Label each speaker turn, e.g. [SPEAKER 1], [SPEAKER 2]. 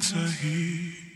[SPEAKER 1] 在意